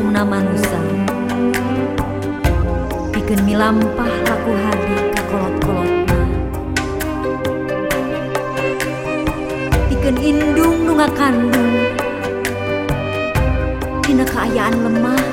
una manusa pikeun milampah laku hadi ka kolot-kolotna pikeun indung nu ngakandung dina kaayaan lemah.